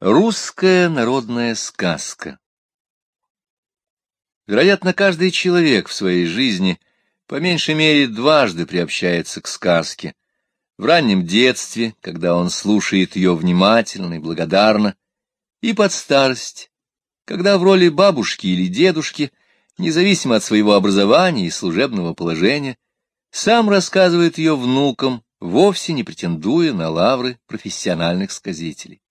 Русская народная сказка Вероятно, каждый человек в своей жизни по меньшей мере дважды приобщается к сказке. В раннем детстве, когда он слушает ее внимательно и благодарно, и под старость, когда в роли бабушки или дедушки, независимо от своего образования и служебного положения, сам рассказывает ее внукам, вовсе не претендуя на лавры профессиональных сказителей.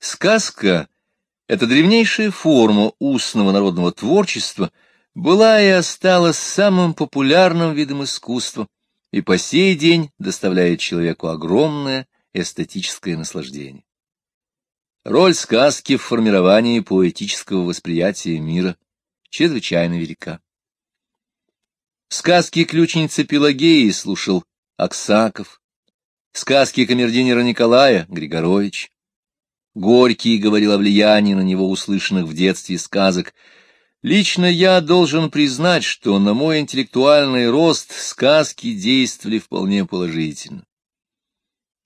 Сказка — это древнейшая форма устного народного творчества, была и осталась самым популярным видом искусства и по сей день доставляет человеку огромное эстетическое наслаждение. Роль сказки в формировании поэтического восприятия мира чрезвычайно велика. Сказки ключницы Пелагеи слушал Аксаков, сказки камердинера Николая Григорович, Горький говорил о влиянии на него услышанных в детстве сказок. Лично я должен признать, что на мой интеллектуальный рост сказки действовали вполне положительно.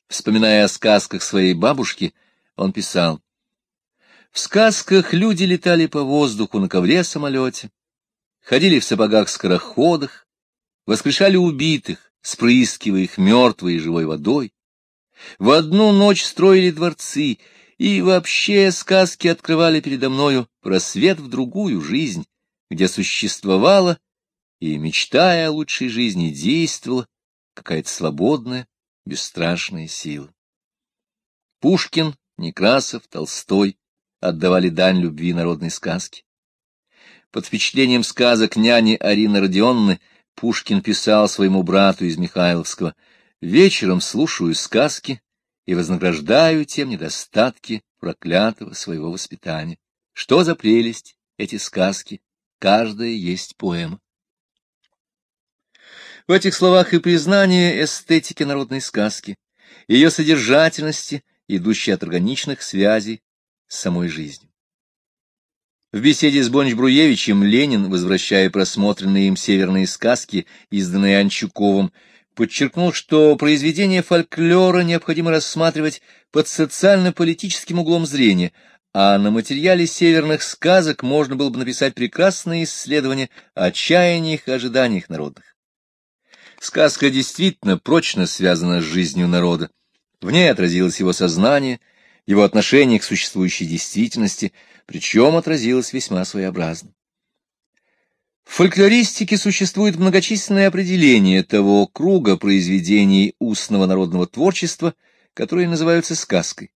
Вспоминая о сказках своей бабушки, он писал, «В сказках люди летали по воздуху на ковре-самолете, ходили в сапогах-скороходах, воскрешали убитых, спрыскивая их мертвой и живой водой, в одну ночь строили дворцы — и вообще сказки открывали передо мною просвет в другую жизнь, где существовала и, мечтая о лучшей жизни, действовала какая-то свободная, бесстрашная сила. Пушкин, Некрасов, Толстой отдавали дань любви народной сказки. Под впечатлением сказок няни Арины Родионны Пушкин писал своему брату из Михайловского «Вечером слушаю сказки, и вознаграждаю тем недостатки проклятого своего воспитания. Что за прелесть эти сказки, каждая есть поэма. В этих словах и признание эстетики народной сказки, ее содержательности, идущей от органичных связей с самой жизнью. В беседе с Бонч-Бруевичем Ленин, возвращая просмотренные им северные сказки, изданные Анчуковым, подчеркнул, что произведения фольклора необходимо рассматривать под социально-политическим углом зрения, а на материале северных сказок можно было бы написать прекрасные исследования о чаяниях и ожиданиях народных. Сказка действительно прочно связана с жизнью народа. В ней отразилось его сознание, его отношение к существующей действительности, причем отразилось весьма своеобразно. В фольклористике существует многочисленное определение того круга произведений устного народного творчества, которые называются сказкой.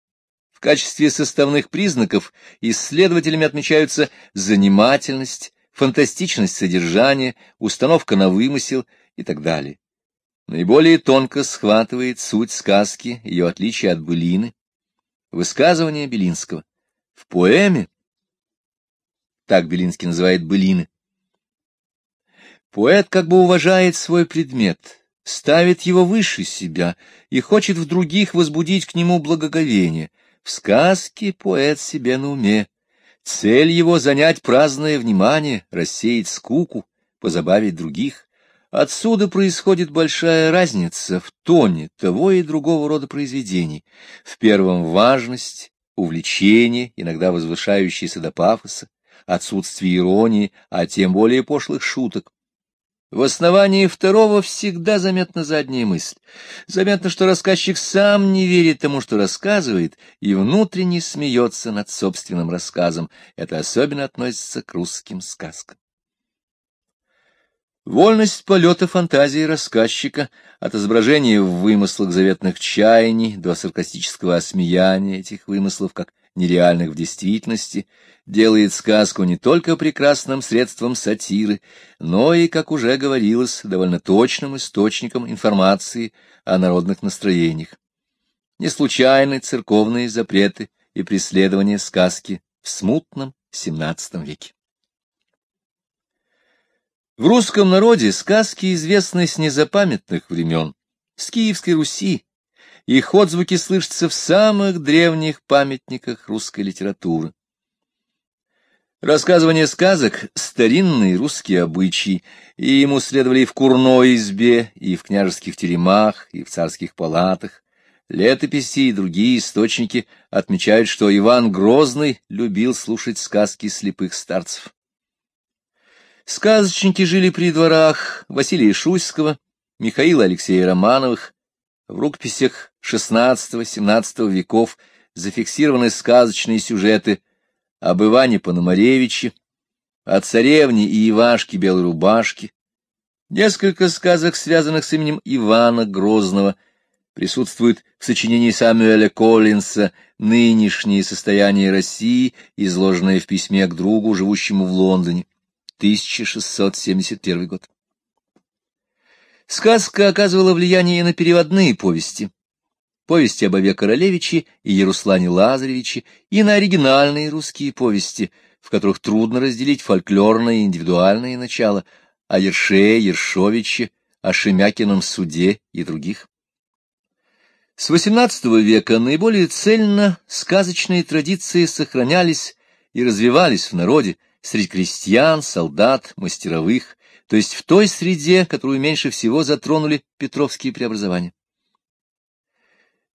В качестве составных признаков исследователями отмечаются занимательность, фантастичность содержания, установка на вымысел и так далее. Наиболее тонко схватывает суть сказки, ее отличие от былины, высказывание Белинского. В поэме, так Белинский называет былины, Поэт как бы уважает свой предмет, ставит его выше себя и хочет в других возбудить к нему благоговение. В сказке поэт себе на уме. Цель его — занять праздное внимание, рассеять скуку, позабавить других. Отсюда происходит большая разница в тоне того и другого рода произведений. В первом — важность, увлечение, иногда возвышающееся до пафоса, отсутствие иронии, а тем более пошлых шуток. В основании второго всегда заметна задняя мысль. Заметно, что рассказчик сам не верит тому, что рассказывает, и внутренне смеется над собственным рассказом. Это особенно относится к русским сказкам. Вольность полета фантазии рассказчика от изображения в вымыслах заветных чаяний до саркастического осмеяния этих вымыслов как нереальных в действительности, делает сказку не только прекрасным средством сатиры, но и, как уже говорилось, довольно точным источником информации о народных настроениях. Не случайны церковные запреты и преследования сказки в смутном XVII веке. В русском народе сказки известны с незапамятных времен, с Киевской Руси, их отзвуки слышатся в самых древних памятниках русской литературы. Рассказывание сказок — старинный русский обычай, и ему следовали и в курной избе, и в княжеских теремах, и в царских палатах. Летописи и другие источники отмечают, что Иван Грозный любил слушать сказки слепых старцев. Сказочники жили при дворах Василия Шуйского, Михаила Алексея Романовых. В рукописях XVI-XVII веков зафиксированы сказочные сюжеты об Иване Пономаревиче, о царевне и Ивашке Белой Рубашке, несколько сказок, связанных с именем Ивана Грозного, присутствует в сочинении Самуэля Коллинса «Нынешнее состояние России», изложенное в письме к другу, живущему в Лондоне. 1671 год. Сказка оказывала влияние на переводные повести, повести об Ове Королевиче и Яруслане Лазаревиче, и на оригинальные русские повести, в которых трудно разделить фольклорное и индивидуальное начало, о Ерше, Ершовиче, о Шемякином суде и других. С XVIII века наиболее цельно сказочные традиции сохранялись и развивались в народе, среди крестьян, солдат, мастеровых, то есть в той среде, которую меньше всего затронули петровские преобразования.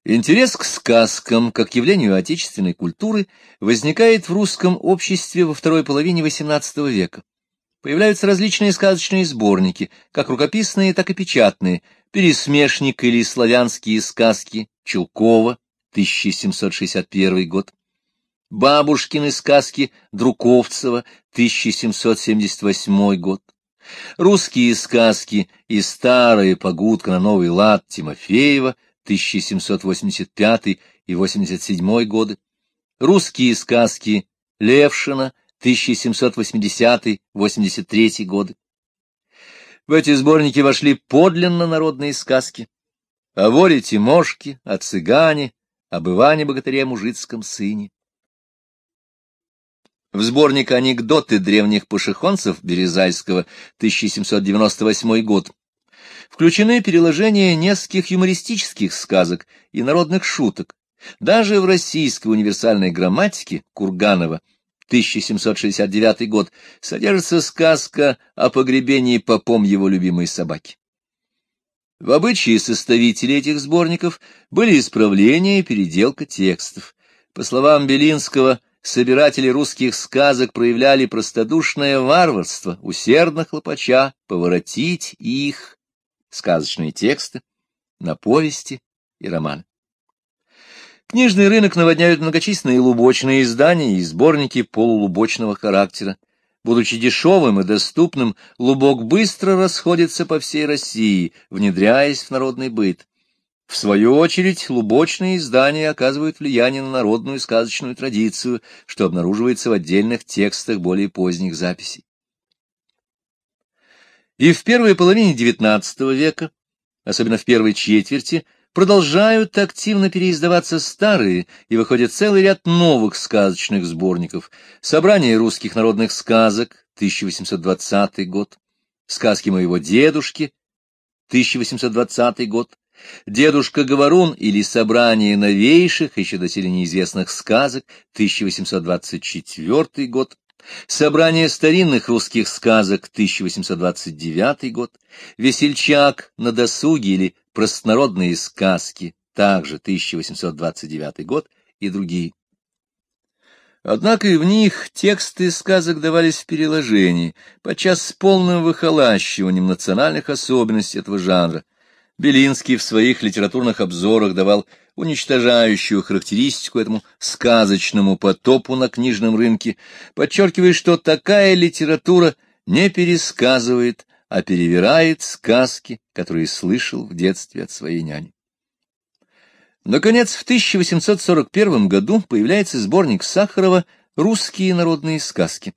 Интерес к сказкам, как явлению отечественной культуры, возникает в русском обществе во второй половине XVIII века. Появляются различные сказочные сборники, как рукописные, так и печатные, «Пересмешник» или «Славянские сказки» Чулкова, 1761 год, Бабушкины сказки Друковцева, 1778 год. Русские сказки и старая погудка на новый лад Тимофеева, 1785 и 87 годы. Русские сказки Левшина, 1780-83 годы. В эти сборники вошли подлинно народные сказки о воре Тимошке, о цыгане, об Иване-богатыре мужицком сыне. В сборник «Анекдоты древних пашихонцев» Березайского, 1798 год, включены переложения нескольких юмористических сказок и народных шуток. Даже в российской универсальной грамматике Курганова, 1769 год, содержится сказка о погребении попом его любимой собаки. В обычае составителей этих сборников были исправления и переделка текстов. По словам Белинского, собиратели русских сказок проявляли простодушное варварство, усердно хлопача поворотить их, сказочные тексты, на повести и романы. Книжный рынок наводняют многочисленные лубочные издания и сборники полулубочного характера. Будучи дешевым и доступным, лубок быстро расходится по всей России, внедряясь в народный быт. В свою очередь, лубочные издания оказывают влияние на народную сказочную традицию, что обнаруживается в отдельных текстах более поздних записей. И в первой половине XIX века, особенно в первой четверти, продолжают активно переиздаваться старые, и выходит целый ряд новых сказочных сборников. Собрание русских народных сказок, 1820 год, сказки моего дедушки, 1820 год, Дедушка Говорун или собрание новейших, еще доселе неизвестных сказок, 1824 год, собрание старинных русских сказок, 1829 год, Весельчак на досуге или простонародные сказки, также 1829 год и другие. Однако и в них тексты сказок давались в переложении, подчас с полным выхолащиванием национальных особенностей этого жанра, Белинский в своих литературных обзорах давал уничтожающую характеристику этому сказочному потопу на книжном рынке, подчеркивая, что такая литература не пересказывает, а перевирает сказки, которые слышал в детстве от своей няни. Наконец, в 1841 году появляется сборник Сахарова «Русские народные сказки».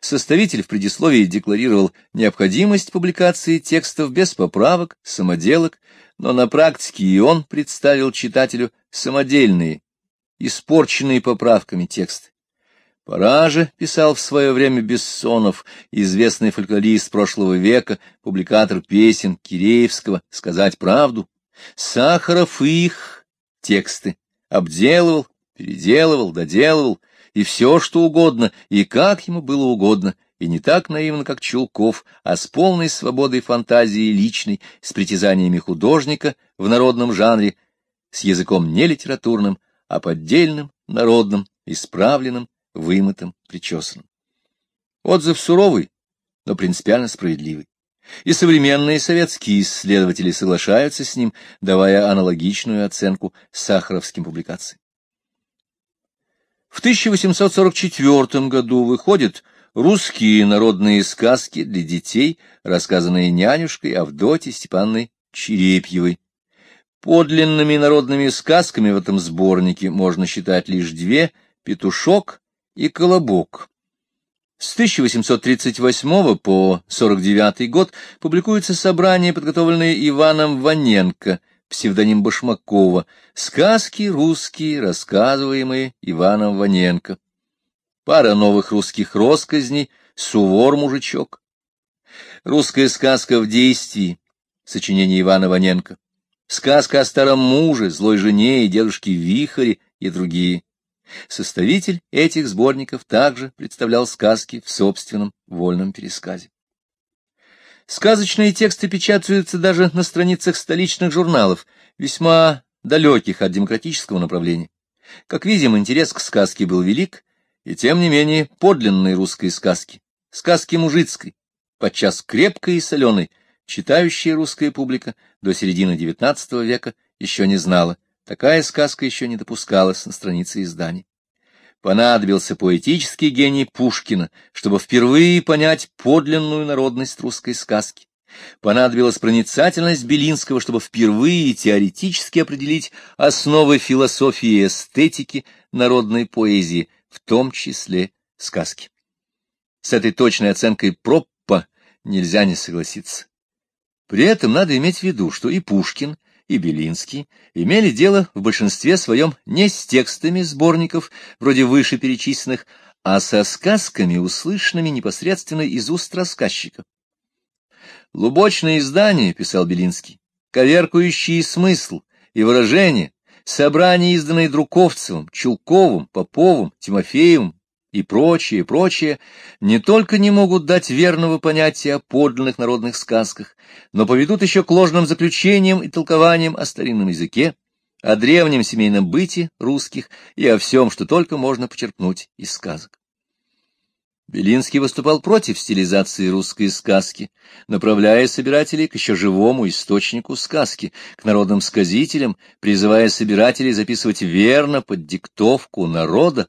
Составитель в предисловии декларировал необходимость публикации текстов без поправок, самоделок, но на практике и он представил читателю самодельные, испорченные поправками тексты. Пора же, писал в свое время Бессонов, известный фольклорист прошлого века, публикатор песен Киреевского, сказать правду. Сахаров их тексты обделывал, переделывал, доделывал, и все, что угодно, и как ему было угодно, и не так наивно, как Чулков, а с полной свободой фантазии личной, с притязаниями художника в народном жанре, с языком не литературным, а поддельным, народным, исправленным, вымытым, причесанным. Отзыв суровый, но принципиально справедливый. И современные советские исследователи соглашаются с ним, давая аналогичную оценку сахаровским публикациям. В 1844 году выходят русские народные сказки для детей, рассказанные нянюшкой Авдотьей Степанной Черепьевой. Подлинными народными сказками в этом сборнике можно считать лишь две — «Петушок» и «Колобок». С 1838 по 49 год публикуется собрание, подготовленное Иваном Ваненко, псевдоним Башмакова, сказки русские, рассказываемые Иваном Ваненко. Пара новых русских росказней, Сувор-мужичок. Русская сказка в действии, сочинение Ивана Ваненко. Сказка о старом муже, злой жене и дедушке Вихаре и другие. Составитель этих сборников также представлял сказки в собственном вольном пересказе. Сказочные тексты печатаются даже на страницах столичных журналов, весьма далеких от демократического направления. Как видим, интерес к сказке был велик, и тем не менее подлинной русской сказки, сказки мужицкой, подчас крепкой и соленой, читающая русская публика до середины XIX века еще не знала, Такая сказка еще не допускалась на странице изданий. Понадобился поэтический гений Пушкина, чтобы впервые понять подлинную народность русской сказки. Понадобилась проницательность Белинского, чтобы впервые теоретически определить основы философии и эстетики народной поэзии, в том числе сказки. С этой точной оценкой Проппа нельзя не согласиться. При этом надо иметь в виду, что и Пушкин, и Белинский имели дело в большинстве своем не с текстами сборников, вроде вышеперечисленных, а со сказками, услышанными непосредственно из уст рассказчика. «Лубочное издание», — писал Белинский, — «коверкующие смысл и выражение, собрания, изданные Друковцевым, Чулковым, Поповым, Тимофеевым, и прочее, прочее, не только не могут дать верного понятия о подлинных народных сказках, но поведут еще к ложным заключениям и толкованиям о старинном языке, о древнем семейном быте русских и о всем, что только можно почерпнуть из сказок. Белинский выступал против стилизации русской сказки, направляя собирателей к еще живому источнику сказки, к народным сказителям, призывая собирателей записывать верно под диктовку народа,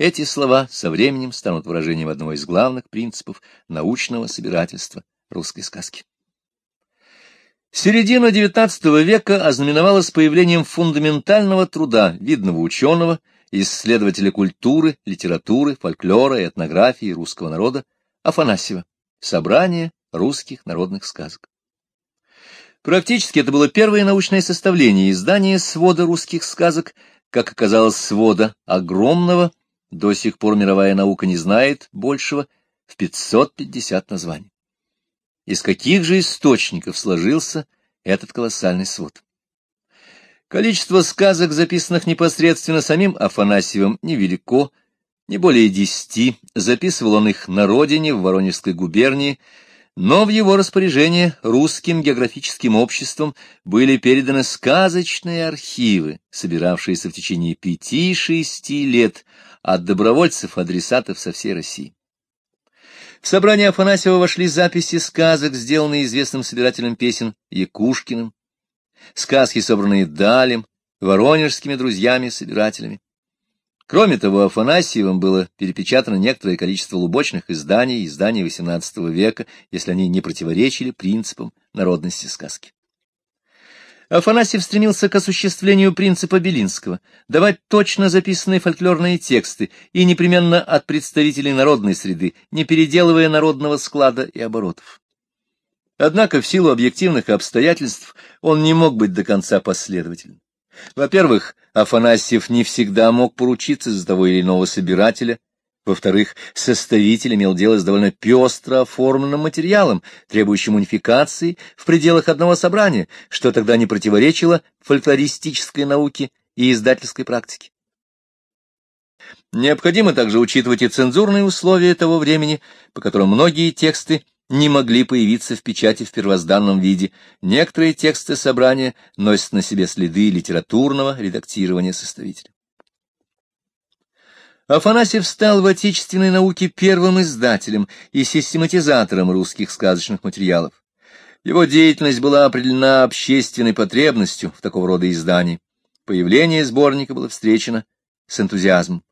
эти слова со временем станут выражением одного из главных принципов научного собирательства русской сказки. Середина XIX века ознаменовалась появлением фундаментального труда видного ученого, исследователя культуры, литературы, фольклора и этнографии русского народа Афанасьева «Собрание русских народных сказок». Практически это было первое научное составление издания свода русских сказок, как оказалось, свода огромного, до сих пор мировая наука не знает большего в 550 названий. Из каких же источников сложился этот колоссальный свод? Количество сказок, записанных непосредственно самим Афанасьевым, невелико, не более десяти, записывал он их на родине, в Воронежской губернии, но в его распоряжение русским географическим обществом были переданы сказочные архивы, собиравшиеся в течение пяти-шести лет от добровольцев-адресатов со всей России. В собрание Афанасьева вошли записи сказок, сделанные известным собирателем песен Якушкиным, сказки, собранные Далем, воронежскими друзьями-собирателями. Кроме того, Афанасьевым было перепечатано некоторое количество лубочных изданий, изданий XVIII века, если они не противоречили принципам народности сказки. Афанасьев стремился к осуществлению принципа Белинского, давать точно записанные фольклорные тексты и непременно от представителей народной среды, не переделывая народного склада и оборотов. Однако в силу объективных обстоятельств он не мог быть до конца последовательным. Во-первых, Афанасьев не всегда мог поручиться за того или иного собирателя. Во-вторых, составитель имел дело с довольно пестро оформленным материалом, требующим унификации в пределах одного собрания, что тогда не противоречило фольклористической науке и издательской практике. Необходимо также учитывать и цензурные условия того времени, по которым многие тексты не могли появиться в печати в первозданном виде. Некоторые тексты собрания носят на себе следы литературного редактирования составителя. Афанасьев стал в отечественной науке первым издателем и систематизатором русских сказочных материалов. Его деятельность была определена общественной потребностью в такого рода издании. Появление сборника было встречено с энтузиазмом.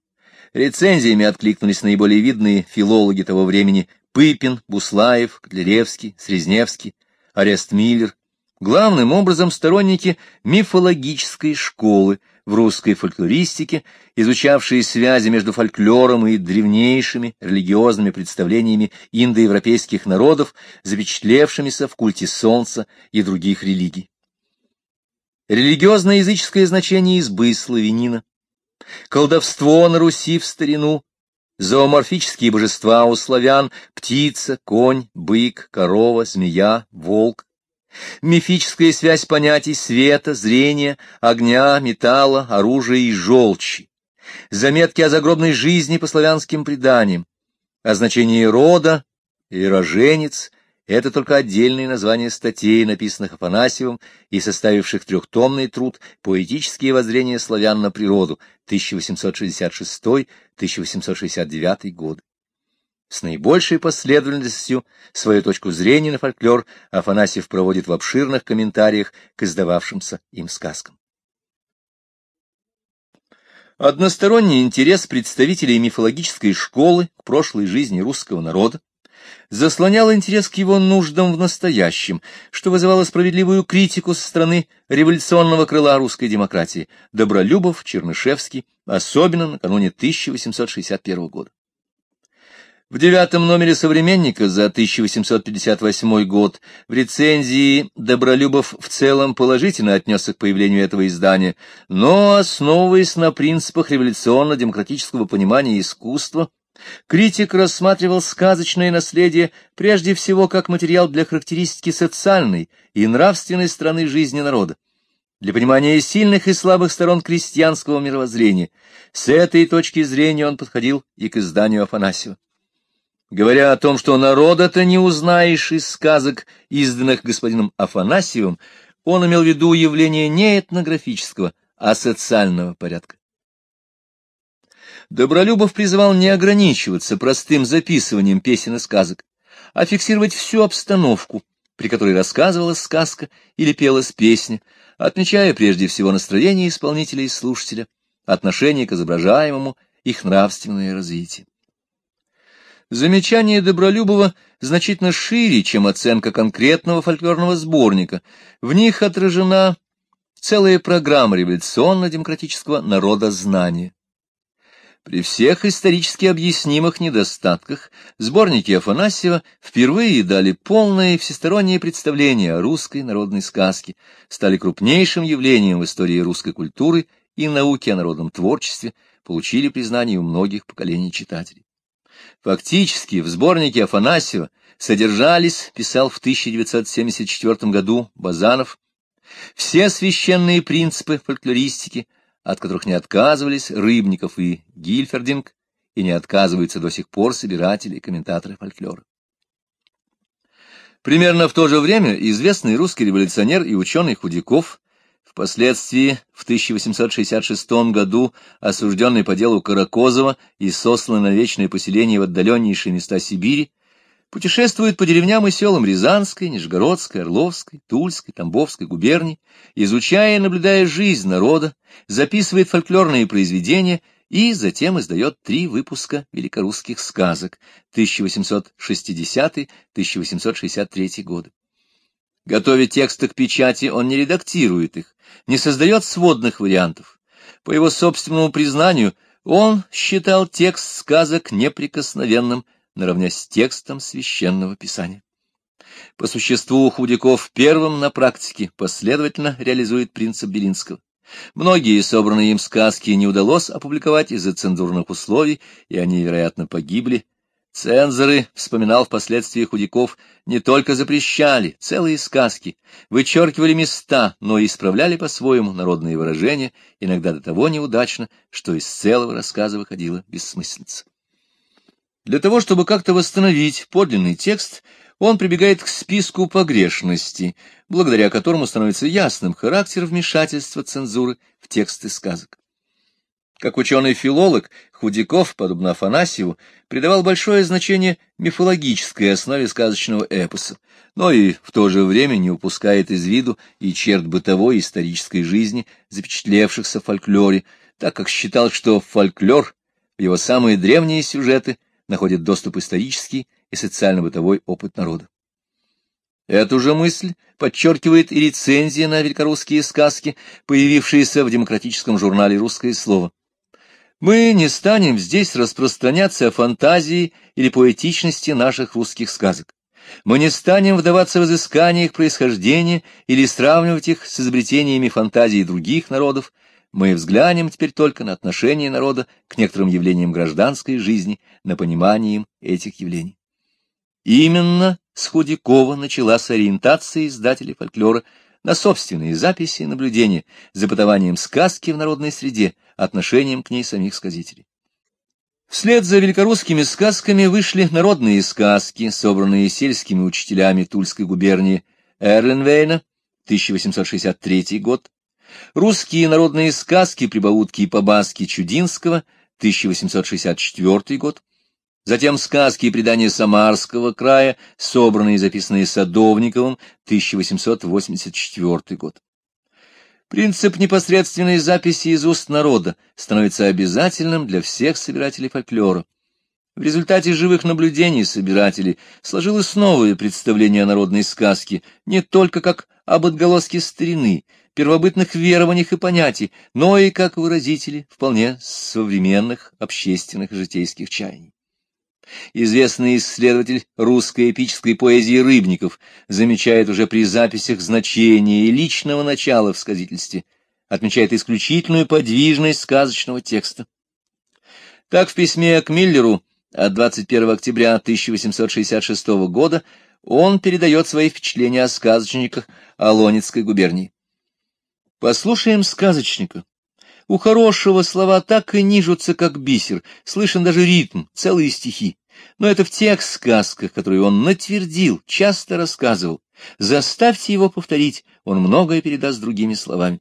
Рецензиями откликнулись наиболее видные филологи того времени Пыпин, Буслаев, Котляревский, Срезневский, Арест Миллер, главным образом сторонники мифологической школы в русской фольклористике, изучавшие связи между фольклором и древнейшими религиозными представлениями индоевропейских народов, запечатлевшимися в культе солнца и других религий. Религиозно-языческое значение избы славянина, колдовство на Руси в старину, Зооморфические божества у славян — птица, конь, бык, корова, змея, волк. Мифическая связь понятий света, зрения, огня, металла, оружия и желчи. Заметки о загробной жизни по славянским преданиям. О значении рода и роженец, это только отдельные названия статей, написанных Афанасьевым и составивших трехтомный труд «Поэтические воззрения славян на природу» 1866-1869 годы. С наибольшей последовательностью свою точку зрения на фольклор Афанасьев проводит в обширных комментариях к издававшимся им сказкам. Односторонний интерес представителей мифологической школы к прошлой жизни русского народа заслонял интерес к его нуждам в настоящем, что вызывало справедливую критику со стороны революционного крыла русской демократии Добролюбов, Чернышевский, особенно накануне 1861 года. В девятом номере «Современника» за 1858 год в рецензии Добролюбов в целом положительно отнесся к появлению этого издания, но, основываясь на принципах революционно-демократического понимания искусства, Критик рассматривал сказочное наследие прежде всего как материал для характеристики социальной и нравственной стороны жизни народа, для понимания сильных и слабых сторон крестьянского мировоззрения. С этой точки зрения он подходил и к изданию Афанасьева. Говоря о том, что народа-то не узнаешь из сказок, изданных господином Афанасьевым, он имел в виду явление не этнографического, а социального порядка. Добролюбов призывал не ограничиваться простым записыванием песен и сказок, а фиксировать всю обстановку, при которой рассказывалась сказка или пелась песня, отмечая прежде всего настроение исполнителя и слушателя, отношение к изображаемому, их нравственное развитие. Замечание Добролюбова значительно шире, чем оценка конкретного фольклорного сборника. В них отражена целая программа революционно-демократического народознания. При всех исторически объяснимых недостатках сборники Афанасьева впервые дали полное и всестороннее представление о русской народной сказке, стали крупнейшим явлением в истории русской культуры и науки о народном творчестве, получили признание у многих поколений читателей. Фактически в сборнике Афанасьева содержались, писал в 1974 году Базанов, все священные принципы фольклористики, от которых не отказывались Рыбников и Гильфердинг, и не отказываются до сих пор собиратели и комментаторы фольклора. Примерно в то же время известный русский революционер и ученый Худяков, впоследствии в 1866 году осужденный по делу Каракозова и сосланный на вечное поселение в отдаленнейшие места Сибири, путешествует по деревням и селам Рязанской, Нижегородской, Орловской, Тульской, Тамбовской губерний, изучая и наблюдая жизнь народа, записывает фольклорные произведения и затем издает три выпуска великорусских сказок 1860-1863 годы. Готовя тексты к печати, он не редактирует их, не создает сводных вариантов. По его собственному признанию, он считал текст сказок неприкосновенным, наравне с текстом священного писания. По существу Худяков первым на практике последовательно реализует принцип Белинского. Многие собранные им сказки не удалось опубликовать из-за цензурных условий, и они, вероятно, погибли. Цензоры, вспоминал впоследствии Худяков, не только запрещали целые сказки, вычеркивали места, но и исправляли по-своему народные выражения, иногда до того неудачно, что из целого рассказа выходила бессмыслица. Для того, чтобы как-то восстановить подлинный текст, он прибегает к списку погрешностей, благодаря которому становится ясным характер вмешательства цензуры в тексты сказок. Как ученый-филолог, Худяков, подобно Афанасьеву, придавал большое значение мифологической основе сказочного эпоса, но и в то же время не упускает из виду и черт бытовой и исторической жизни, запечатлевшихся в фольклоре, так как считал, что фольклор, его самые древние сюжеты, находит доступ исторический и социально-бытовой опыт народа. Эту же мысль подчеркивает и рецензия на великорусские сказки, появившиеся в демократическом журнале «Русское слово». Мы не станем здесь распространяться о фантазии или поэтичности наших русских сказок. Мы не станем вдаваться в изыскания их происхождения или сравнивать их с изобретениями фантазии других народов. Мы взглянем теперь только на отношение народа к некоторым явлениям гражданской жизни, на понимание им этих явлений. Именно с Худякова началась ориентация издателей фольклора на собственные записи и наблюдения за подаванием сказки в народной среде, отношением к ней самих сказителей. Вслед за великорусскими сказками вышли народные сказки, собранные сельскими учителями Тульской губернии Эрленвейна, 1863 год, русские народные сказки, прибаутки и побаски Чудинского, 1864 год, Затем сказки и предания Самарского края, собранные и записанные Садовниковым, 1884 год. Принцип непосредственной записи из уст народа становится обязательным для всех собирателей фольклора. В результате живых наблюдений собирателей сложилось новое представление о народной сказке не только как об отголоске старины, первобытных верованиях и понятий, но и как выразители вполне современных общественных житейских чаяний. Известный исследователь русской эпической поэзии Рыбников замечает уже при записях значения и личного начала в сказительстве, отмечает исключительную подвижность сказочного текста. Так в письме к Миллеру от 21 октября 1866 года он передает свои впечатления о сказочниках Алонецкой губернии. Послушаем сказочника. У хорошего слова так и нижутся, как бисер, слышен даже ритм, целые стихи. Но это в тех сказках, которые он натвердил, часто рассказывал. Заставьте его повторить, он многое передаст другими словами.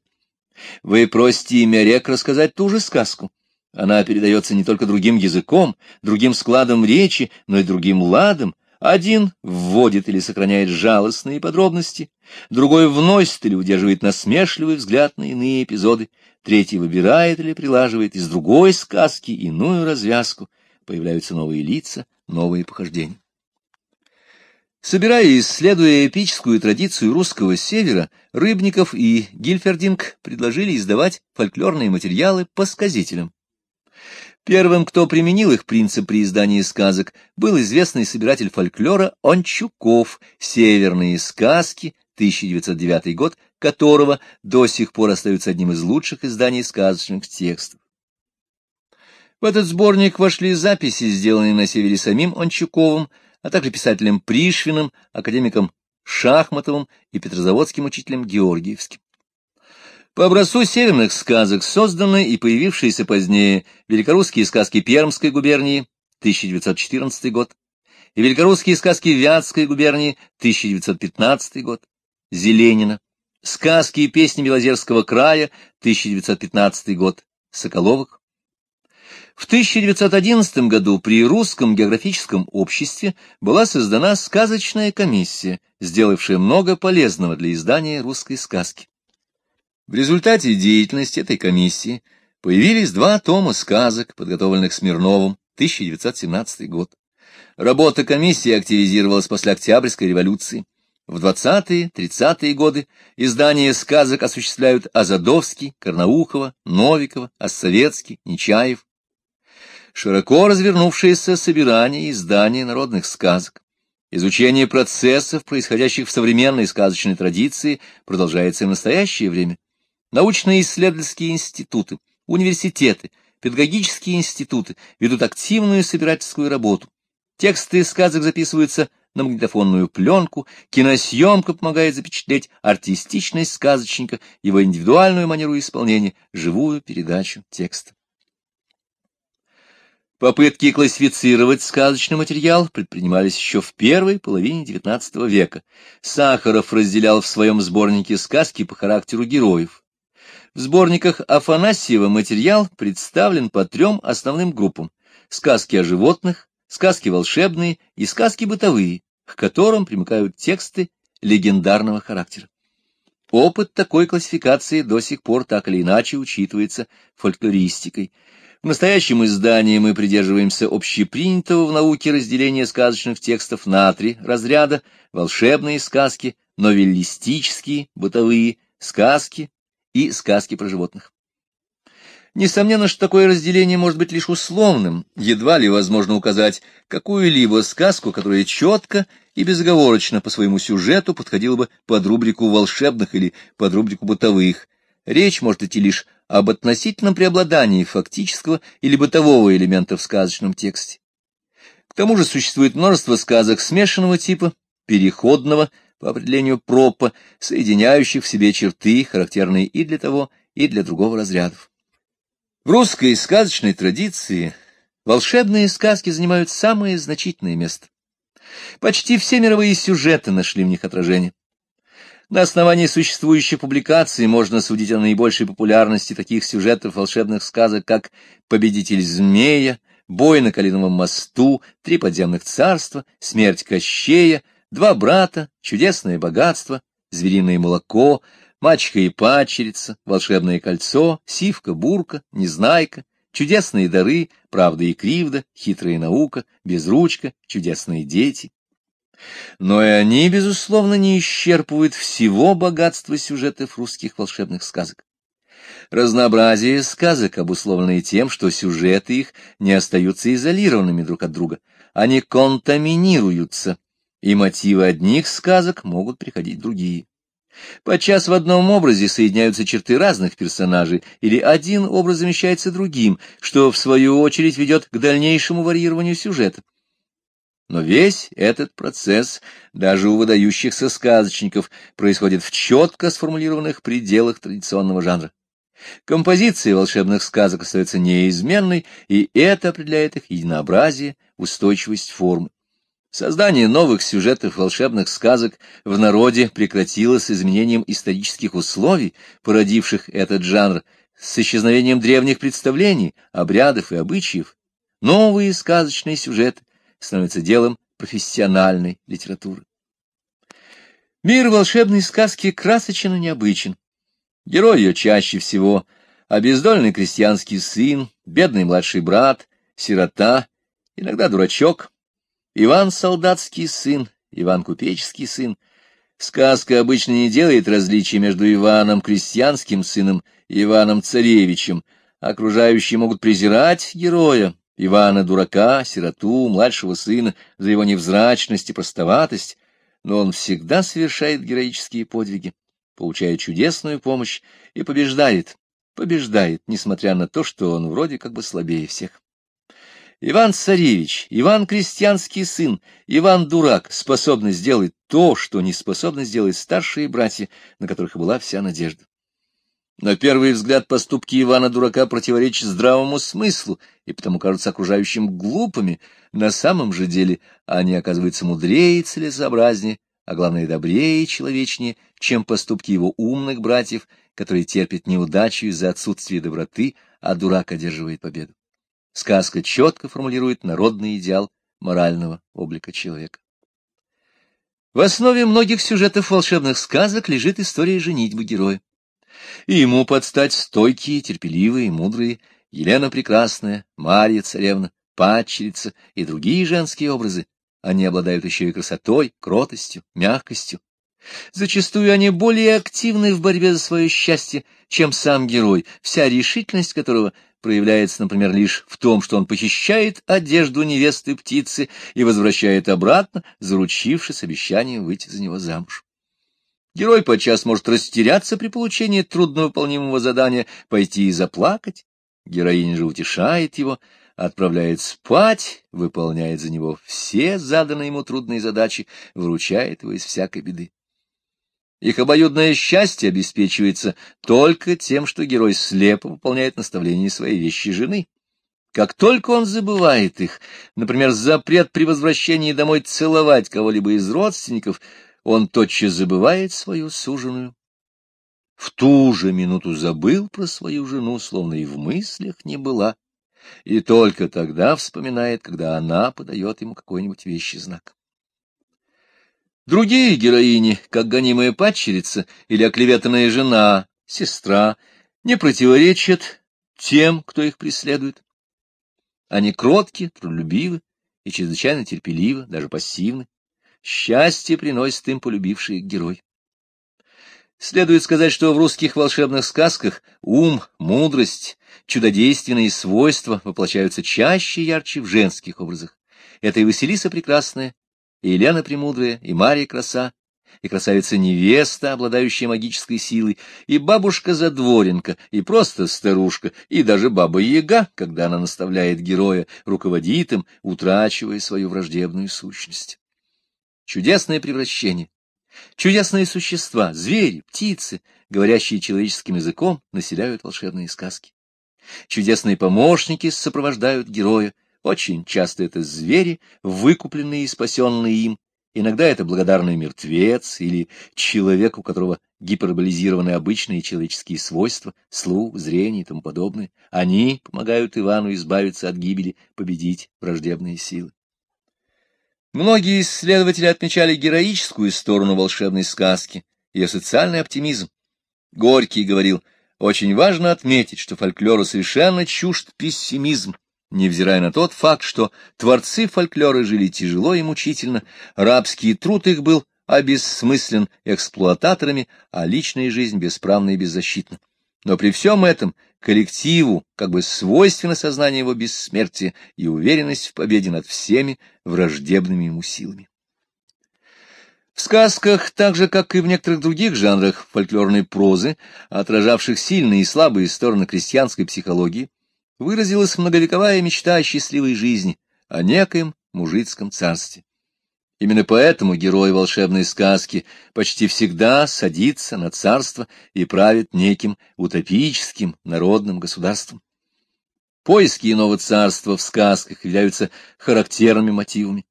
Вы просите имя рек рассказать ту же сказку. Она передается не только другим языком, другим складом речи, но и другим ладом. Один вводит или сохраняет жалостные подробности, другой вносит или удерживает насмешливый взгляд на иные эпизоды, третий выбирает или прилаживает из другой сказки иную развязку, появляются новые лица, новые похождения. Собирая и исследуя эпическую традицию русского севера, Рыбников и Гильфердинг предложили издавать фольклорные материалы по сказителям. Первым, кто применил их принцип при издании сказок, был известный собиратель фольклора Ончуков «Северные сказки», 1909 год, которого до сих пор остается одним из лучших изданий сказочных текстов. В этот сборник вошли записи, сделанные на севере самим Ончуковым, а также писателем Пришвиным, академиком Шахматовым и петрозаводским учителем Георгиевским. По образцу северных сказок созданы и появившиеся позднее великорусские сказки Пермской губернии, 1914 год, и великорусские сказки Вятской губернии, 1915 год, Зеленина, сказки и песни Белозерского края, 1915 год, Соколовых. В 1911 году при Русском географическом обществе была создана сказочная комиссия, сделавшая много полезного для издания русской сказки. В результате деятельности этой комиссии появились два тома сказок, подготовленных Смирновым, 1917 год. Работа комиссии активизировалась после Октябрьской революции. В 20-30-е годы издания сказок осуществляют Азадовский, Карнаухова, Новикова, Оссоветский, Нечаев. Широко развернувшееся собирание и издание народных сказок, изучение процессов, происходящих в современной сказочной традиции, продолжается и в настоящее время. Научно-исследовательские институты, университеты, педагогические институты ведут активную собирательскую работу. Тексты сказок записываются на магнитофонную пленку, киносъемка помогает запечатлеть артистичность сказочника, его индивидуальную манеру исполнения, живую передачу текста. Попытки классифицировать сказочный материал предпринимались еще в первой половине XIX века. Сахаров разделял в своем сборнике сказки по характеру героев. В сборниках Афанасьева материал представлен по трем основным группам — сказки о животных, сказки волшебные и сказки бытовые, к которым примыкают тексты легендарного характера. Опыт такой классификации до сих пор так или иначе учитывается фольклористикой — в настоящем издании мы придерживаемся общепринятого в науке разделения сказочных текстов на три разряда — волшебные сказки, новеллистические, бытовые, сказки и сказки про животных. Несомненно, что такое разделение может быть лишь условным, едва ли возможно указать какую-либо сказку, которая четко и безоговорочно по своему сюжету подходила бы под рубрику волшебных или под рубрику бытовых. Речь может идти лишь об относительном преобладании фактического или бытового элемента в сказочном тексте. К тому же существует множество сказок смешанного типа, переходного, по определению пропа, соединяющих в себе черты, характерные и для того, и для другого разрядов. В русской сказочной традиции волшебные сказки занимают самое значительное место. Почти все мировые сюжеты нашли в них отражение. На основании существующих публикаций можно судить о наибольшей популярности таких сюжетов волшебных сказок, как «Победитель змея», «Бой на Калиновом мосту», «Три подземных царства», «Смерть Кощея», «Два брата», «Чудесное богатство», «Звериное молоко», «Мачеха и падчерица», «Волшебное кольцо», «Сивка-бурка», «Незнайка», «Чудесные дары», «Правда и кривда», «Хитрая наука», «Безручка», «Чудесные дети». Но и они, безусловно, не исчерпывают всего богатства сюжетов русских волшебных сказок. Разнообразие сказок обусловлено тем, что сюжеты их не остаются изолированными друг от друга, они контаминируются, и мотивы одних сказок могут приходить другие. Подчас в одном образе соединяются черты разных персонажей, или один образ замещается другим, что, в свою очередь, ведет к дальнейшему варьированию сюжета. Но весь этот процесс, даже у выдающихся сказочников, происходит в четко сформулированных пределах традиционного жанра. Композиция волшебных сказок остается неизменной, и это определяет их единообразие, устойчивость формы. Создание новых сюжетов волшебных сказок в народе прекратилось изменением исторических условий, породивших этот жанр, с исчезновением древних представлений, обрядов и обычаев. Новые сказочные сюжеты становится делом профессиональной литературы. Мир волшебной сказки красочен и необычен. Герой ее чаще всего обездольный крестьянский сын, бедный младший брат, сирота, иногда дурачок, Иван солдатский сын, Иван купеческий сын. Сказка обычно не делает различия между Иваном крестьянским сыном и Иваном царевичем. Окружающие могут презирать героя, Ивана дурака, сироту, младшего сына за его невзрачность и простоватость, но он всегда совершает героические подвиги, получает чудесную помощь и побеждает, побеждает, несмотря на то, что он вроде как бы слабее всех. Иван-царевич, Иван-крестьянский сын, Иван-дурак способны сделать то, что не способны сделать старшие братья, на которых была вся надежда. На первый взгляд поступки Ивана-дурака противоречат здравому смыслу и потому кажутся окружающим глупыми. На самом же деле они оказываются мудрее и целесообразнее, а главное добрее и человечнее, чем поступки его умных братьев, которые терпят неудачу из-за отсутствия доброты, а дурак одерживает победу. Сказка четко формулирует народный идеал морального облика человека. В основе многих сюжетов волшебных сказок лежит история женитьбы героя и ему подстать стойкие, терпеливые, мудрые Елена Прекрасная, Марья Царевна, Падчерица и другие женские образы. Они обладают еще и красотой, кротостью, мягкостью. Зачастую они более активны в борьбе за свое счастье, чем сам герой, вся решительность которого проявляется, например, лишь в том, что он похищает одежду невесты птицы и возвращает обратно, заручившись обещанием выйти за него замуж. Герой подчас может растеряться при получении трудновыполнимого задания, пойти и заплакать. Героиня же утешает его, отправляет спать, выполняет за него все заданные ему трудные задачи, выручает его из всякой беды. Их обоюдное счастье обеспечивается только тем, что герой слепо выполняет наставления своей вещи жены. Как только он забывает их, например, запрет при возвращении домой целовать кого-либо из родственников, он тотчас забывает свою суженую. В ту же минуту забыл про свою жену, словно и в мыслях не была, и только тогда вспоминает, когда она подает ему какой-нибудь вещий знак. Другие героини, как гонимая падчерица или оклеветанная жена, сестра, не противоречат тем, кто их преследует. Они кротки, трудолюбивы и чрезвычайно терпеливы, даже пассивны. Счастье приносит им полюбивший герой. Следует сказать, что в русских волшебных сказках ум, мудрость, чудодейственные свойства воплощаются чаще и ярче в женских образах. Это и Василиса Прекрасная, и Елена Премудрая, и Мария Краса, и красавица-невеста, обладающая магической силой, и бабушка-задворенка, и просто старушка, и даже баба-яга, когда она наставляет героя, руководит им, утрачивая свою враждебную сущность. Чудесное превращение. Чудесные существа, звери, птицы, говорящие человеческим языком, населяют волшебные сказки. Чудесные помощники сопровождают героя, очень часто это звери, выкупленные и спасенные им, Иногда это благодарный мертвец или человек, у которого гиперболизированы обычные человеческие свойства, слух, зрение и тому подобное. Они помогают Ивану избавиться от гибели, победить враждебные силы. Многие исследователи отмечали героическую сторону волшебной сказки, ее социальный оптимизм. Горький говорил, очень важно отметить, что фольклору совершенно чужд пессимизм, невзирая на тот факт, что творцы фольклора жили тяжело и мучительно, рабский труд их был обессмыслен эксплуататорами, а личная жизнь бесправна и беззащитна. Но при всем этом коллективу как бы свойственно сознание его бессмертия и уверенность в победе над всеми враждебными ему силами. В сказках, так же, как и в некоторых других жанрах фольклорной прозы, отражавших сильные и слабые стороны крестьянской психологии, выразилась многовековая мечта о счастливой жизни, о некоем мужицком царстве. Именно поэтому герой волшебной сказки почти всегда садится на царство и правит неким утопическим народным государством. Поиски иного царства в сказках являются характерными мотивами.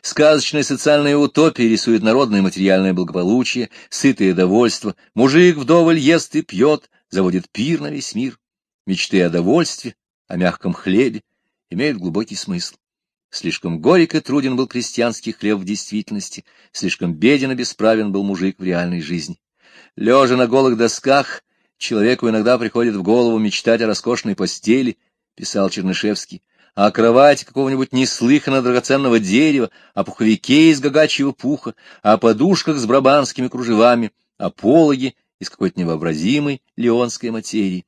Сказочная социальная утопия рисует народное материальное благополучие, сытое довольство, мужик вдоволь ест и пьет, заводит пир на весь мир. Мечты о довольстве, о мягком хлебе, имеют глубокий смысл. Слишком горек и труден был крестьянский хлеб в действительности, слишком беден и бесправен был мужик в реальной жизни. Лежа на голых досках, человеку иногда приходит в голову мечтать о роскошной постели, писал Чернышевский, о кровати какого-нибудь неслыханно драгоценного дерева, о пуховике из гагачьего пуха, о подушках с брабанскими кружевами, о пологе из какой-то невообразимой леонской материи.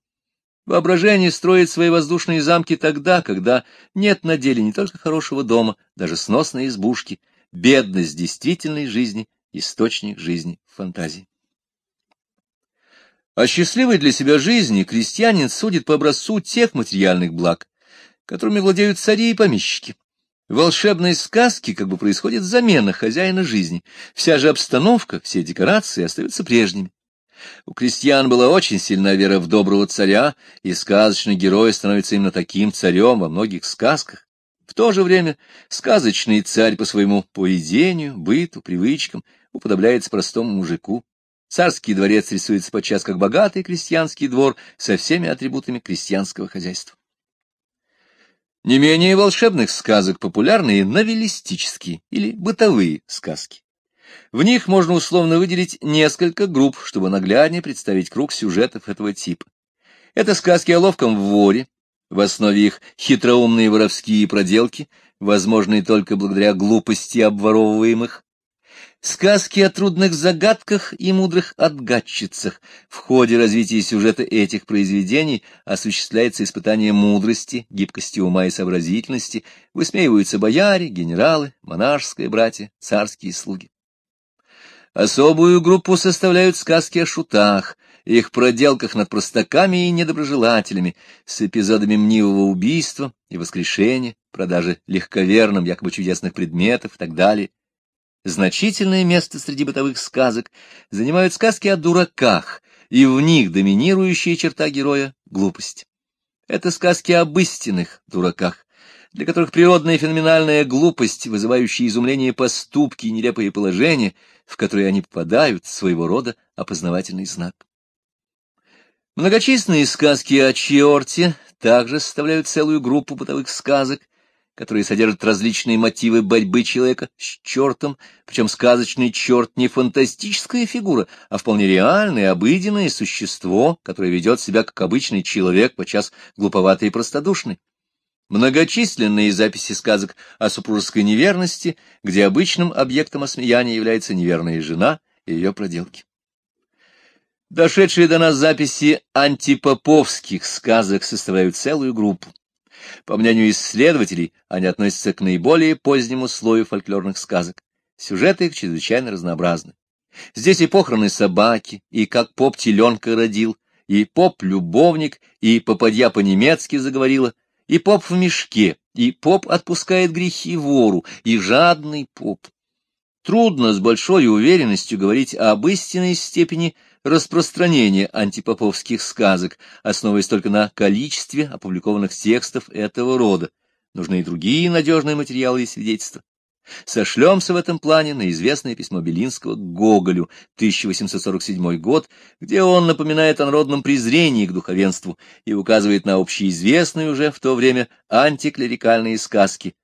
Воображение строит свои воздушные замки тогда, когда нет на деле не только хорошего дома, даже сносной избушки, бедность действительной жизни, источник жизни фантазии. О счастливой для себя жизни крестьянин судит по образцу тех материальных благ, которыми владеют цари и помещики. В волшебной сказке как бы происходит замена хозяина жизни, вся же обстановка, все декорации остаются прежними. У крестьян была очень сильна вера в доброго царя, и сказочный герой становится именно таким царем во многих сказках. В то же время сказочный царь по своему поведению, быту, привычкам уподобляется простому мужику. Царский дворец рисуется подчас как богатый крестьянский двор со всеми атрибутами крестьянского хозяйства. Не менее волшебных сказок популярны новеллистические или бытовые сказки. В них можно условно выделить несколько групп, чтобы нагляднее представить круг сюжетов этого типа. Это сказки о ловком воре, в основе их хитроумные воровские проделки, возможные только благодаря глупости обворовываемых. Сказки о трудных загадках и мудрых отгадчицах. В ходе развития сюжета этих произведений осуществляется испытание мудрости, гибкости ума и сообразительности, высмеиваются бояре, генералы, монашеское братья, царские слуги. Особую группу составляют сказки о шутах, их проделках над простаками и недоброжелателями, с эпизодами мнимого убийства и воскрешения, продажи легковерным, якобы чудесных предметов и так далее. Значительное место среди бытовых сказок занимают сказки о дураках, и в них доминирующая черта героя — глупость. Это сказки об истинных дураках, для которых природная феноменальная глупость, вызывающая изумление поступки и нелепые положения, в которые они попадают, своего рода опознавательный знак. Многочисленные сказки о черте также составляют целую группу бытовых сказок, которые содержат различные мотивы борьбы человека с чертом, причем сказочный черт не фантастическая фигура, а вполне реальное, обыденное существо, которое ведет себя как обычный человек, подчас глуповатый и простодушный. Многочисленные записи сказок о супружеской неверности, где обычным объектом осмеяния является неверная жена и ее проделки. Дошедшие до нас записи антипоповских сказок составляют целую группу. По мнению исследователей, они относятся к наиболее позднему слою фольклорных сказок. Сюжеты их чрезвычайно разнообразны. Здесь и похороны собаки, и как поп теленка родил, и поп-любовник, и попадья по-немецки заговорила, и поп в мешке, и поп отпускает грехи вору, и жадный поп. Трудно с большой уверенностью говорить об истинной степени распространения антипоповских сказок, основываясь только на количестве опубликованных текстов этого рода. Нужны и другие надежные материалы и свидетельства. Сошлемся в этом плане на известное письмо Белинского к Гоголю, 1847 год, где он напоминает о народном презрении к духовенству и указывает на общеизвестные уже в то время антиклерикальные сказки,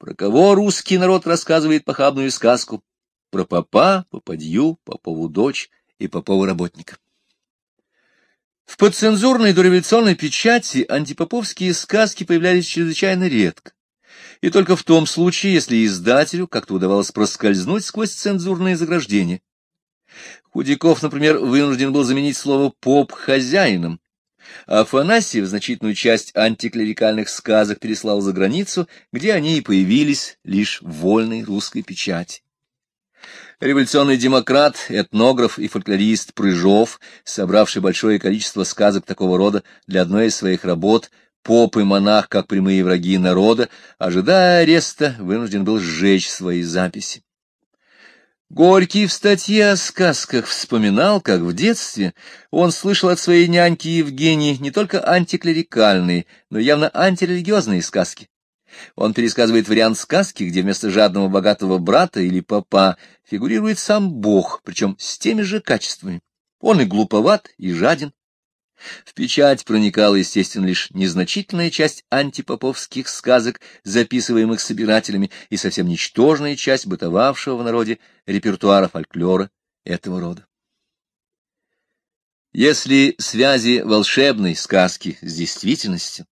про кого русский народ рассказывает похабную сказку? Про папа, попадью, попову дочь и попову работника. В подцензурной дореволюционной печати антипоповские сказки появлялись чрезвычайно редко. И только в том случае, если издателю как-то удавалось проскользнуть сквозь цензурные заграждения. Худяков, например, вынужден был заменить слово «поп» хозяином, Афанасьев значительную часть антиклерикальных сказок переслал за границу, где они и появились лишь в вольной русской печати. Революционный демократ, этнограф и фольклорист Прыжов, собравший большое количество сказок такого рода для одной из своих работ, поп и монах, как прямые враги народа, ожидая ареста, вынужден был сжечь свои записи. Горький в статье о сказках вспоминал, как в детстве он слышал от своей няньки Евгении не только антиклерикальные, но явно антирелигиозные сказки. Он пересказывает вариант сказки, где вместо жадного богатого брата или папа фигурирует сам Бог, причем с теми же качествами. Он и глуповат, и жаден, в печать проникала, естественно, лишь незначительная часть антипоповских сказок, записываемых собирателями, и совсем ничтожная часть бытовавшего в народе репертуара фольклора этого рода. Если связи волшебной сказки с действительностью,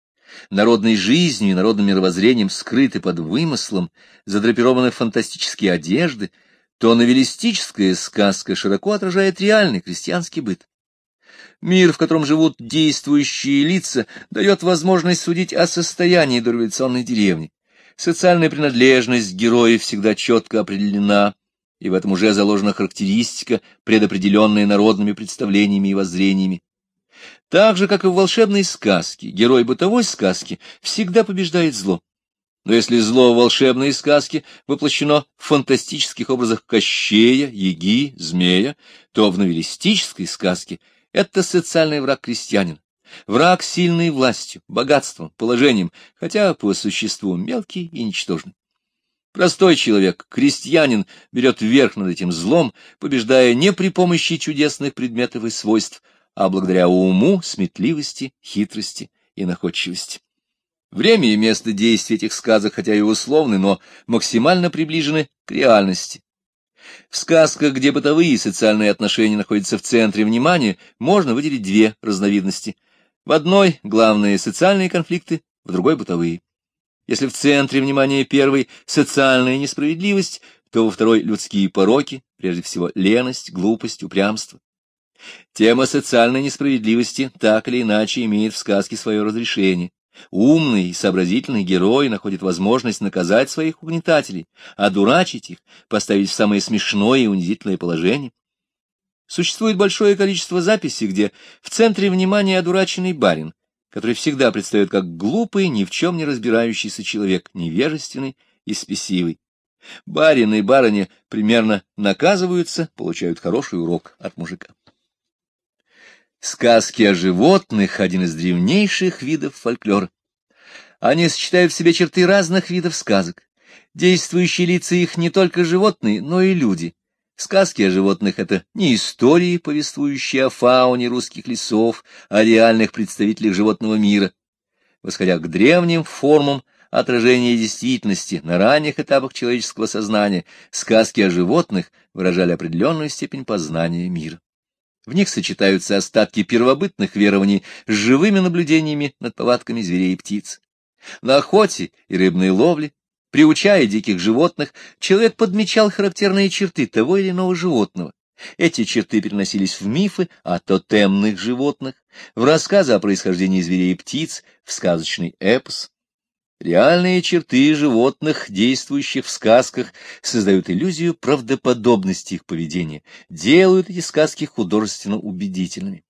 народной жизнью и народным мировоззрением скрыты под вымыслом, задрапированы фантастические одежды, то новеллистическая сказка широко отражает реальный крестьянский быт. Мир, в котором живут действующие лица, дает возможность судить о состоянии дореволюционной деревни. Социальная принадлежность героев всегда четко определена, и в этом уже заложена характеристика, предопределенная народными представлениями и воззрениями. Так же, как и в волшебной сказке, герой бытовой сказки всегда побеждает зло. Но если зло в волшебной сказке воплощено в фантастических образах Кощея, Яги, Змея, то в новеллистической сказке — это социальный враг крестьянин, враг сильной властью, богатством, положением, хотя по существу мелкий и ничтожный. Простой человек, крестьянин, берет верх над этим злом, побеждая не при помощи чудесных предметов и свойств, а благодаря уму, сметливости, хитрости и находчивости. Время и место действия этих сказок, хотя и условны, но максимально приближены к реальности, в сказках, где бытовые и социальные отношения находятся в центре внимания, можно выделить две разновидности. В одной — главные социальные конфликты, в другой — бытовые. Если в центре внимания первой — социальная несправедливость, то во второй — людские пороки, прежде всего леность, глупость, упрямство. Тема социальной несправедливости так или иначе имеет в сказке свое разрешение. Умный и сообразительный герой находит возможность наказать своих угнетателей, одурачить их, поставить в самое смешное и унизительное положение. Существует большое количество записей, где в центре внимания одураченный барин, который всегда предстает как глупый, ни в чем не разбирающийся человек, невежественный и спесивый. Барин и барыня примерно наказываются, получают хороший урок от мужика. Сказки о животных — один из древнейших видов фольклора. Они сочетают в себе черты разных видов сказок. Действующие лица их не только животные, но и люди. Сказки о животных — это не истории, повествующие о фауне русских лесов, о реальных представителях животного мира. Восходя к древним формам отражения действительности на ранних этапах человеческого сознания, сказки о животных выражали определенную степень познания мира. В них сочетаются остатки первобытных верований с живыми наблюдениями над повадками зверей и птиц. На охоте и рыбной ловле, приучая диких животных, человек подмечал характерные черты того или иного животного. Эти черты переносились в мифы о тотемных животных, в рассказы о происхождении зверей и птиц, в сказочный эпос. Реальные черты животных, действующих в сказках, создают иллюзию правдоподобности их поведения, делают эти сказки художественно убедительными.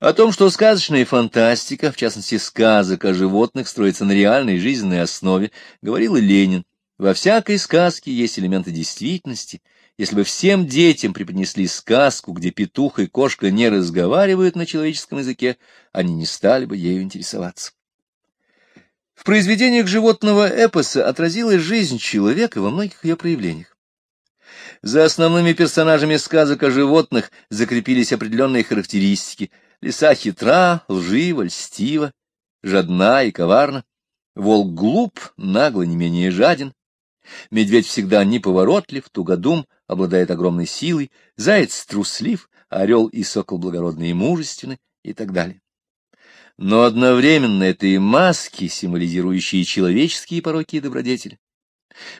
О том, что сказочная фантастика, в частности сказок о животных, строится на реальной жизненной основе, говорил и Ленин. Во всякой сказке есть элементы действительности. Если бы всем детям преподнесли сказку, где петух и кошка не разговаривают на человеческом языке, они не стали бы ею интересоваться. В произведениях животного эпоса отразилась жизнь человека во многих ее проявлениях. За основными персонажами сказок о животных закрепились определенные характеристики. Лиса хитра, лжива, льстива, жадна и коварна. Волк глуп, нагло не менее жаден. Медведь всегда неповоротлив, тугодум, обладает огромной силой, заяц труслив, орел и сокол благородные и мужественны и так далее но одновременно это и маски, символизирующие человеческие пороки и добродетели.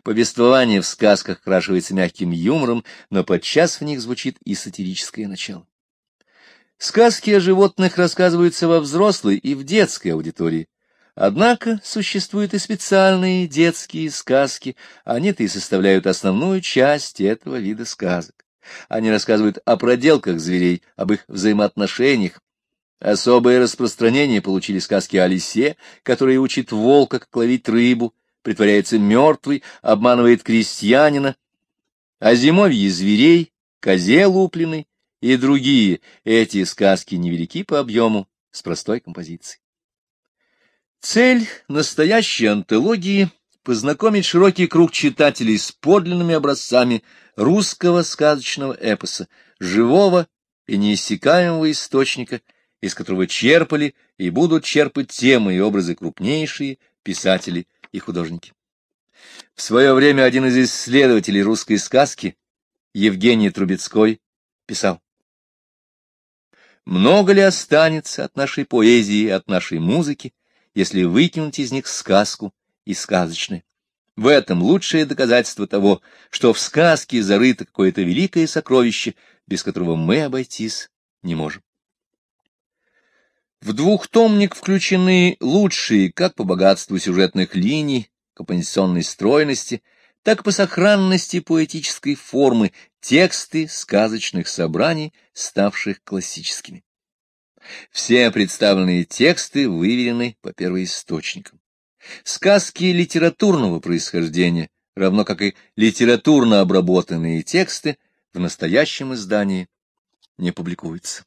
Повествование в сказках крашивается мягким юмором, но подчас в них звучит и сатирическое начало. Сказки о животных рассказываются во взрослой и в детской аудитории. Однако существуют и специальные детские сказки, они-то и составляют основную часть этого вида сказок. Они рассказывают о проделках зверей, об их взаимоотношениях, Особое распространение получили сказки о лисе, которая учит волка, как ловить рыбу, притворяется мертвой, обманывает крестьянина, о зимовье зверей, козе лупленной и другие. Эти сказки невелики по объему, с простой композицией. Цель настоящей антологии — познакомить широкий круг читателей с подлинными образцами русского сказочного эпоса, живого и неиссякаемого источника — из которого черпали и будут черпать темы и образы крупнейшие писатели и художники. В свое время один из исследователей русской сказки, Евгений Трубецкой, писал, «Много ли останется от нашей поэзии от нашей музыки, если выкинуть из них сказку и сказочное? В этом лучшее доказательство того, что в сказке зарыто какое-то великое сокровище, без которого мы обойтись не можем. В двухтомник включены лучшие как по богатству сюжетных линий, композиционной стройности, так и по сохранности поэтической формы тексты сказочных собраний, ставших классическими. Все представленные тексты выверены по первоисточникам. Сказки литературного происхождения, равно как и литературно обработанные тексты, в настоящем издании не публикуются.